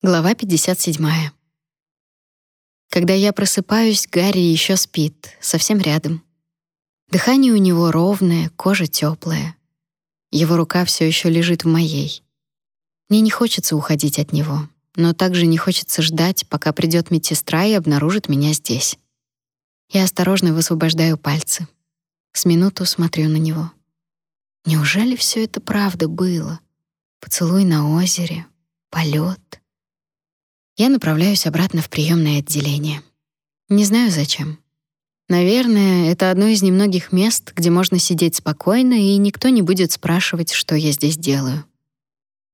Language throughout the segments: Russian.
Глава 57. Когда я просыпаюсь, Гарри еще спит, совсем рядом. Дыхание у него ровное, кожа теплая. Его рука все еще лежит в моей. Мне не хочется уходить от него, но также не хочется ждать, пока придет медсестра и обнаружит меня здесь. Я осторожно высвобождаю пальцы. С минуту смотрю на него. Неужели все это правда было? Поцелуй на озере, полет. Я направляюсь обратно в приемное отделение. Не знаю зачем. Наверное, это одно из немногих мест, где можно сидеть спокойно, и никто не будет спрашивать, что я здесь делаю.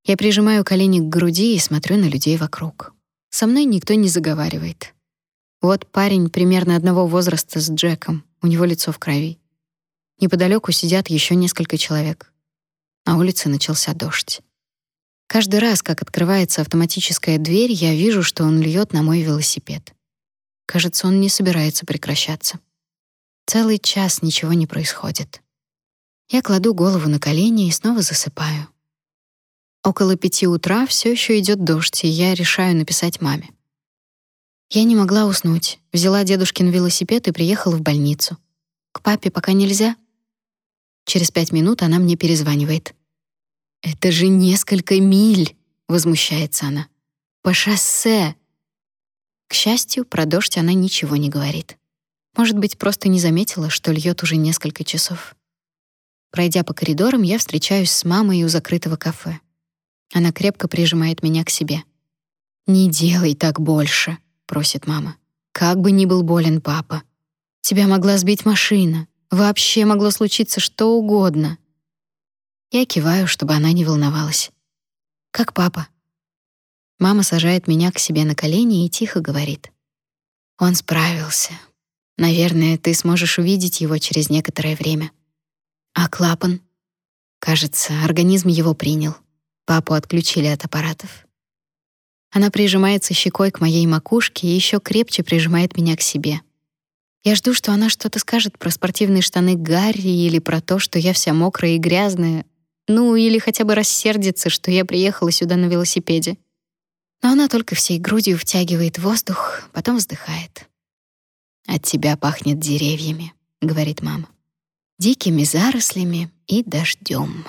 Я прижимаю колени к груди и смотрю на людей вокруг. Со мной никто не заговаривает. Вот парень примерно одного возраста с Джеком, у него лицо в крови. Неподалеку сидят еще несколько человек. На улице начался дождь. Каждый раз, как открывается автоматическая дверь, я вижу, что он льет на мой велосипед. Кажется, он не собирается прекращаться. Целый час ничего не происходит. Я кладу голову на колени и снова засыпаю. Около пяти утра все еще идет дождь, и я решаю написать маме. Я не могла уснуть. Взяла дедушкин велосипед и приехала в больницу. К папе пока нельзя. Через пять минут она мне перезванивает. «Это же несколько миль!» — возмущается она. «По шоссе!» К счастью, про дождь она ничего не говорит. Может быть, просто не заметила, что льет уже несколько часов. Пройдя по коридорам, я встречаюсь с мамой у закрытого кафе. Она крепко прижимает меня к себе. «Не делай так больше», — просит мама. «Как бы ни был болен папа. Тебя могла сбить машина. Вообще могло случиться что угодно. Я киваю, чтобы она не волновалась. «Как папа?» Мама сажает меня к себе на колени и тихо говорит. «Он справился. Наверное, ты сможешь увидеть его через некоторое время. А клапан? Кажется, организм его принял. Папу отключили от аппаратов». Она прижимается щекой к моей макушке и еще крепче прижимает меня к себе. Я жду, что она что-то скажет про спортивные штаны Гарри или про то, что я вся мокрая и грязная, ну, или хотя бы рассердится, что я приехала сюда на велосипеде. Но она только всей грудью втягивает воздух, потом вздыхает. «От тебя пахнет деревьями», — говорит мама. «Дикими зарослями и дождем».